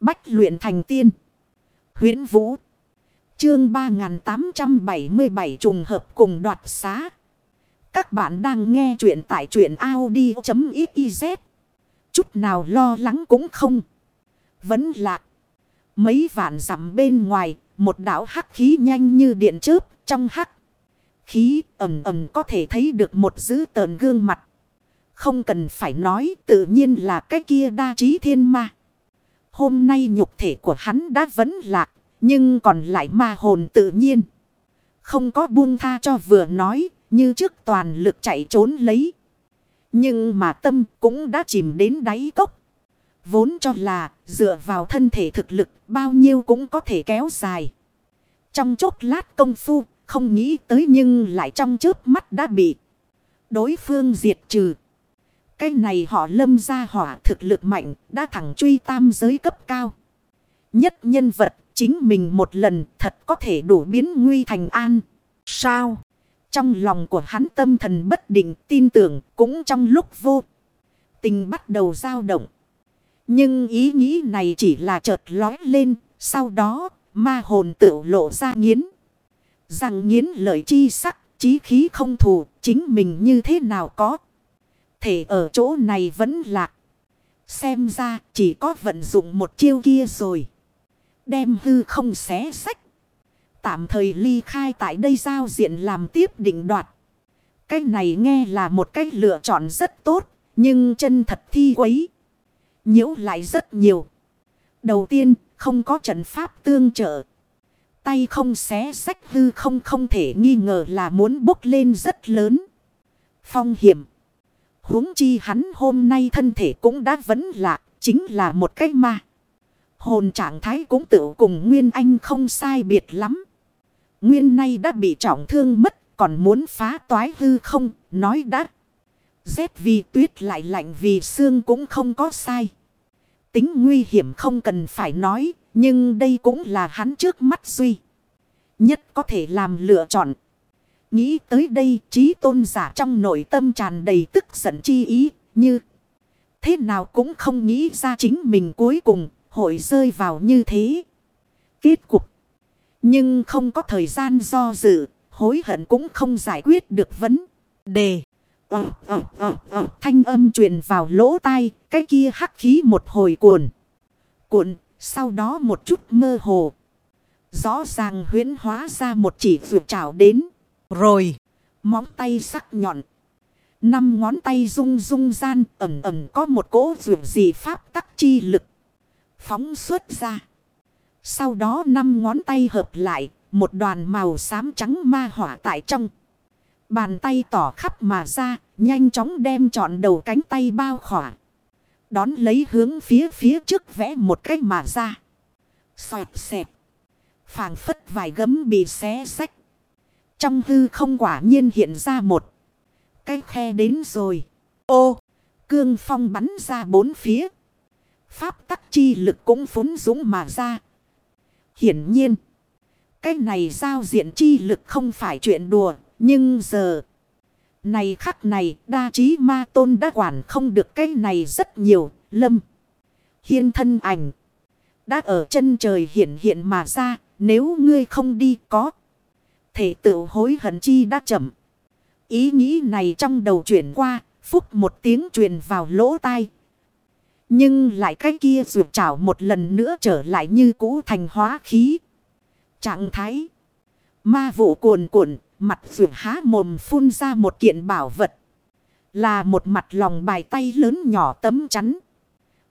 Bách luyện thành tiên. huyễn Vũ. Chương 3877 trùng hợp cùng đoạt xá. Các bạn đang nghe truyện tại truyện Audi.xyz. Chút nào lo lắng cũng không. Vẫn lạc. Mấy vạn dặm bên ngoài, một đảo hắc khí nhanh như điện chớp trong hắc. Khí ẩm ẩm có thể thấy được một dữ tờn gương mặt. Không cần phải nói tự nhiên là cái kia đa trí thiên ma. Hôm nay nhục thể của hắn đã vẫn lạc, nhưng còn lại ma hồn tự nhiên. Không có buông tha cho vừa nói, như trước toàn lực chạy trốn lấy. Nhưng mà tâm cũng đã chìm đến đáy cốc. Vốn cho là dựa vào thân thể thực lực bao nhiêu cũng có thể kéo dài. Trong chốc lát công phu không nghĩ tới nhưng lại trong chớp mắt đã bị đối phương diệt trừ. Cái này họ lâm ra hỏa thực lực mạnh đã thẳng truy tam giới cấp cao. Nhất nhân vật chính mình một lần thật có thể đủ biến nguy thành an. Sao? Trong lòng của hắn tâm thần bất định tin tưởng cũng trong lúc vô tình bắt đầu dao động. Nhưng ý nghĩ này chỉ là chợt lói lên, sau đó ma hồn tự lộ ra nghiến. Rằng nghiến lợi chi sắc, chí khí không thù, chính mình như thế nào có. Thể ở chỗ này vẫn lạc. Xem ra chỉ có vận dụng một chiêu kia rồi. Đem hư không xé sách. Tạm thời ly khai tại đây giao diện làm tiếp định đoạt. Cái này nghe là một cách lựa chọn rất tốt. Nhưng chân thật thi quấy. nhiễu lại rất nhiều. Đầu tiên, không có trận pháp tương trợ. Tay không xé sách hư không không thể nghi ngờ là muốn bốc lên rất lớn. Phong hiểm huống chi hắn hôm nay thân thể cũng đã vấn lạc. Chính là một cái ma. Hồn trạng thái cũng tự cùng Nguyên Anh không sai biệt lắm. Nguyên nay đã bị trọng thương mất. Còn muốn phá toái hư không. Nói đã. Rét vì tuyết lại lạnh vì xương cũng không có sai. Tính nguy hiểm không cần phải nói. Nhưng đây cũng là hắn trước mắt duy. Nhất có thể làm lựa chọn. Nghĩ tới đây trí tôn giả trong nội tâm tràn đầy tức giận chi ý. Như thế nào cũng không nghĩ ra chính mình cuối cùng hội rơi vào như thế. Kết cục. Nhưng không có thời gian do dự. Hối hận cũng không giải quyết được vấn đề. Ờ, ờ, ờ, ờ. Thanh âm truyền vào lỗ tai. Cái kia hắc khí một hồi cuồn. Cuộn. Sau đó một chút mơ hồ. Rõ ràng huyến hóa ra một chỉ vượt trảo đến. Rồi. Móng tay sắc nhọn. Năm ngón tay rung rung gian, ẩm ẩm có một cỗ vượt dị pháp tắc chi lực. Phóng xuất ra. Sau đó năm ngón tay hợp lại. Một đoàn màu xám trắng ma hỏa tại trong. Bàn tay tỏ khắp mà ra. Nhanh chóng đem trọn đầu cánh tay bao khỏa. Đón lấy hướng phía phía trước vẽ một cách mà ra. Xoẹt xẹp. phảng phất vài gấm bị xé sách. Trong hư không quả nhiên hiện ra một. Cái khe đến rồi. Ô. Cương phong bắn ra bốn phía. Pháp tắc chi lực cũng phúng dũng mà ra. Hiển nhiên. Cái này giao diện chi lực không phải chuyện đùa. Nhưng giờ. Này khắc này, đa trí ma tôn đã quản không được cái này rất nhiều. Lâm. Hiên thân ảnh. Đã ở chân trời hiện hiện mà ra. Nếu ngươi không đi có. Thể tự hối hận chi đã chậm. Ý nghĩ này trong đầu chuyển qua. Phúc một tiếng truyền vào lỗ tai. Nhưng lại cái kia rượu chảo một lần nữa trở lại như cũ thành hóa khí. Trạng thái. Ma vụ cuồn cuộn mặt rượu há mồm phun ra một kiện bảo vật. Là một mặt lòng bài tay lớn nhỏ tấm chắn.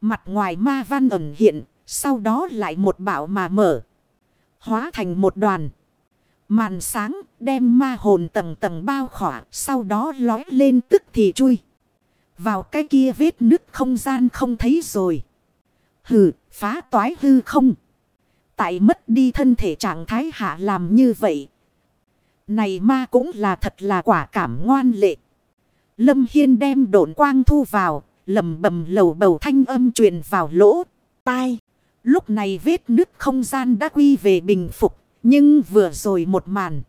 Mặt ngoài ma văn ẩn hiện, sau đó lại một bảo mà mở. Hóa thành một đoàn. Màn sáng đem ma hồn tầng tầng bao khỏa, sau đó lói lên tức thì chui. Vào cái kia vết nứt không gian không thấy rồi. Hừ, phá toái hư không. Tại mất đi thân thể trạng thái hạ làm như vậy, này ma cũng là thật là quả cảm ngoan lệ. Lâm Hiên đem độn quang thu vào, lầm bầm lầu bầu thanh âm truyền vào lỗ, tai. Lúc này vết nứt không gian đã quy về bình phục, nhưng vừa rồi một màn.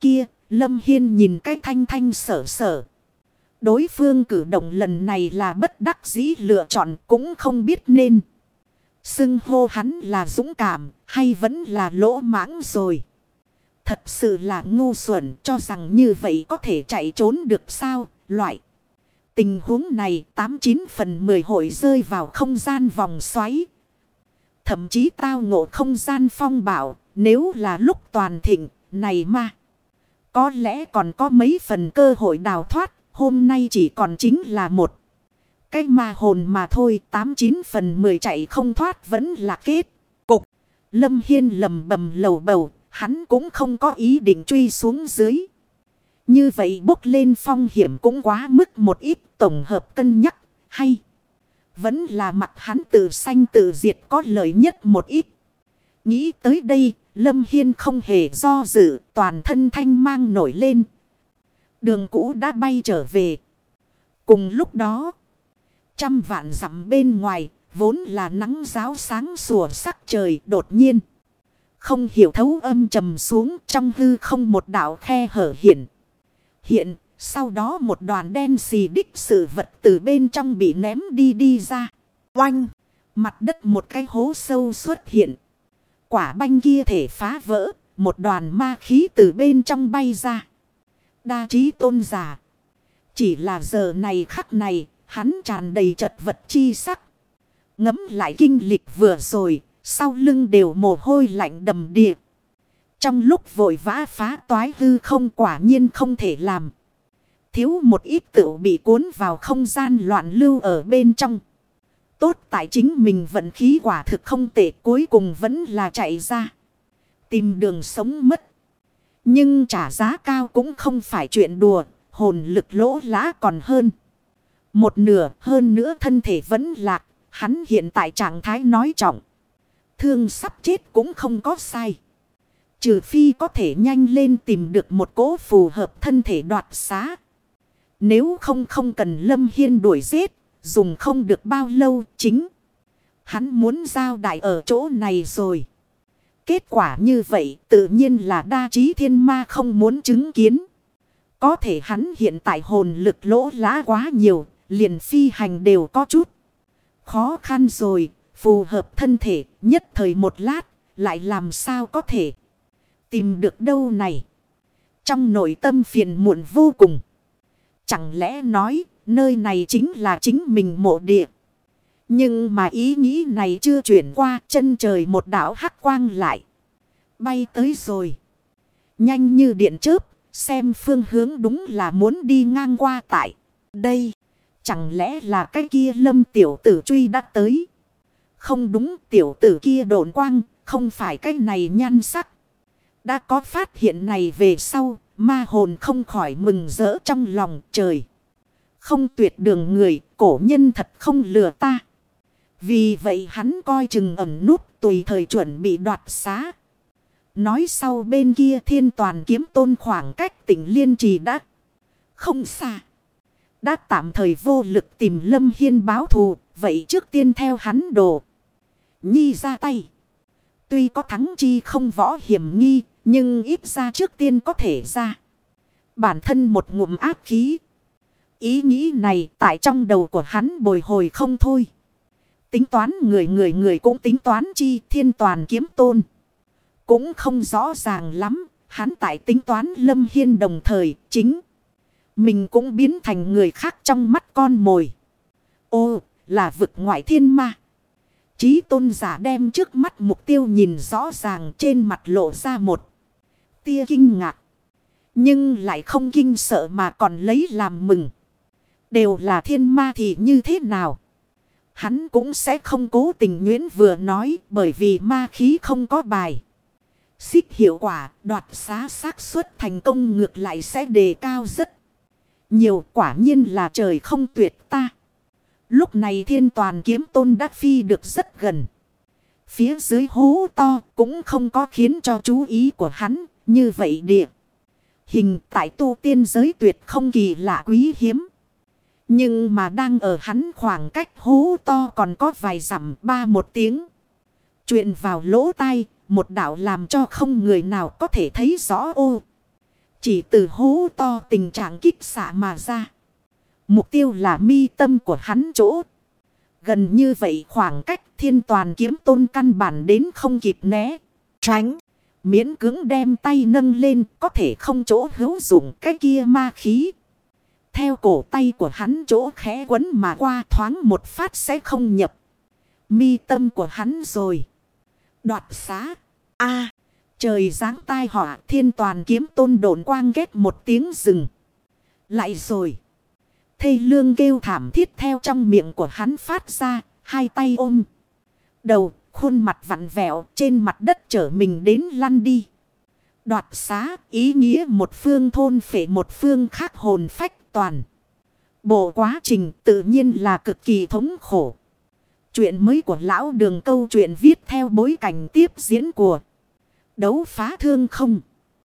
Kia, Lâm Hiên nhìn cái thanh thanh sở sở. Đối phương cử động lần này là bất đắc dĩ lựa chọn cũng không biết nên. Xưng hô hắn là dũng cảm hay vẫn là lỗ mãng rồi. Thật sự là ngu xuẩn cho rằng như vậy có thể chạy trốn được sao, loại. Tình huống này 89 phần 10 hội rơi vào không gian vòng xoáy. Thậm chí tao ngộ không gian phong bảo, nếu là lúc toàn thịnh, này mà. Có lẽ còn có mấy phần cơ hội đào thoát, hôm nay chỉ còn chính là một. Cái ma hồn mà thôi, 89 phần 10 chạy không thoát vẫn là kết. Cục, Lâm Hiên lầm bầm lầu bầu, hắn cũng không có ý định truy xuống dưới. Như vậy bốc lên phong hiểm cũng quá mức một ít tổng hợp cân nhắc, hay. Vẫn là mặt hắn tự sanh tự diệt có lợi nhất một ít. Nghĩ tới đây, Lâm Hiên không hề do dự, toàn thân thanh mang nổi lên. Đường cũ đã bay trở về. Cùng lúc đó, trăm vạn dặm bên ngoài, vốn là nắng giáo sáng sủa sắc trời đột nhiên. Không hiểu thấu âm trầm xuống trong hư không một đảo khe hở hiện. Hiện, sau đó một đoàn đen xì đích sự vật từ bên trong bị ném đi đi ra. Oanh! Mặt đất một cái hố sâu xuất hiện. Quả banh kia thể phá vỡ, một đoàn ma khí từ bên trong bay ra. Đa trí tôn giả. Chỉ là giờ này khắc này, hắn tràn đầy chật vật chi sắc. Ngấm lại kinh lịch vừa rồi, sau lưng đều mồ hôi lạnh đầm địa. Trong lúc vội vã phá toái hư không quả nhiên không thể làm. Thiếu một ít tựu bị cuốn vào không gian loạn lưu ở bên trong. Tốt tại chính mình vận khí quả thực không tệ cuối cùng vẫn là chạy ra. Tìm đường sống mất. Nhưng trả giá cao cũng không phải chuyện đùa. Hồn lực lỗ lá còn hơn. Một nửa hơn nữa thân thể vẫn lạc. Hắn hiện tại trạng thái nói trọng. Thương sắp chết cũng không có sai. Trừ phi có thể nhanh lên tìm được một cố phù hợp thân thể đoạt xá. Nếu không không cần Lâm Hiên đuổi giết, dùng không được bao lâu chính. Hắn muốn giao đại ở chỗ này rồi. Kết quả như vậy tự nhiên là đa trí thiên ma không muốn chứng kiến. Có thể hắn hiện tại hồn lực lỗ lá quá nhiều, liền phi hành đều có chút. Khó khăn rồi, phù hợp thân thể, nhất thời một lát, lại làm sao có thể tìm được đâu này. Trong nội tâm phiền muộn vô cùng. Chẳng lẽ nói nơi này chính là chính mình mộ địa. Nhưng mà ý nghĩ này chưa chuyển qua, chân trời một đảo hắc quang lại. Bay tới rồi. Nhanh như điện chớp. Xem phương hướng đúng là muốn đi ngang qua tại đây. Chẳng lẽ là cái kia lâm tiểu tử truy đã tới. Không đúng, tiểu tử kia độn quang. Không phải cái này nhan sắc. Đã có phát hiện này về sau. Ma hồn không khỏi mừng rỡ trong lòng trời. Không tuyệt đường người, cổ nhân thật không lừa ta. Vì vậy hắn coi chừng ẩm nút tùy thời chuẩn bị đoạt xá. Nói sau bên kia thiên toàn kiếm tôn khoảng cách tỉnh Liên Trì đã không xa. Đã tạm thời vô lực tìm Lâm Hiên báo thù, vậy trước tiên theo hắn đồ. Nhi ra tay. Tuy có thắng chi không võ hiểm nghi, nhưng ít ra trước tiên có thể ra. Bản thân một ngụm áp khí. Ý nghĩ này tại trong đầu của hắn bồi hồi không thôi. Tính toán người người người cũng tính toán chi thiên toàn kiếm tôn. Cũng không rõ ràng lắm. Hắn tại tính toán lâm hiên đồng thời chính. Mình cũng biến thành người khác trong mắt con mồi. Ô, là vực ngoại thiên ma. Chí tôn giả đem trước mắt mục tiêu nhìn rõ ràng trên mặt lộ ra một tia kinh ngạc. Nhưng lại không kinh sợ mà còn lấy làm mừng. Đều là thiên ma thì như thế nào? Hắn cũng sẽ không cố tình nguyễn vừa nói bởi vì ma khí không có bài. Xích hiệu quả đoạt xá xác suất thành công ngược lại sẽ đề cao rất nhiều, quả nhiên là trời không tuyệt ta. Lúc này thiên toàn kiếm tôn đắc phi được rất gần. Phía dưới hố to cũng không có khiến cho chú ý của hắn như vậy địa. Hình tại tu tiên giới tuyệt không kỳ lạ quý hiếm. Nhưng mà đang ở hắn khoảng cách hố to còn có vài dặm ba một tiếng. Chuyện vào lỗ tai, một đạo làm cho không người nào có thể thấy rõ ô. Chỉ từ hố to tình trạng kích xạ mà ra. Mục tiêu là mi tâm của hắn chỗ. Gần như vậy khoảng cách thiên toàn kiếm tôn căn bản đến không kịp né. Tránh. Miễn cứng đem tay nâng lên có thể không chỗ hữu dụng cái kia ma khí. Theo cổ tay của hắn chỗ khẽ quấn mà qua thoáng một phát sẽ không nhập. Mi tâm của hắn rồi. Đoạt xá. a trời giáng tai họa, thiên toàn kiếm tôn đồn quang ghét một tiếng rừng. Lại rồi. Thây lương kêu thảm thiết theo trong miệng của hắn phát ra. Hai tay ôm. Đầu, khuôn mặt vặn vẹo, trên mặt đất trở mình đến lăn đi. Đoạt xá, ý nghĩa một phương thôn phệ một phương khác hồn phách toàn. Bộ quá trình tự nhiên là cực kỳ thống khổ. Chuyện mới của lão đường câu chuyện viết theo bối cảnh tiếp diễn của đấu phá thương không.